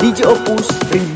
DJ Opus Remix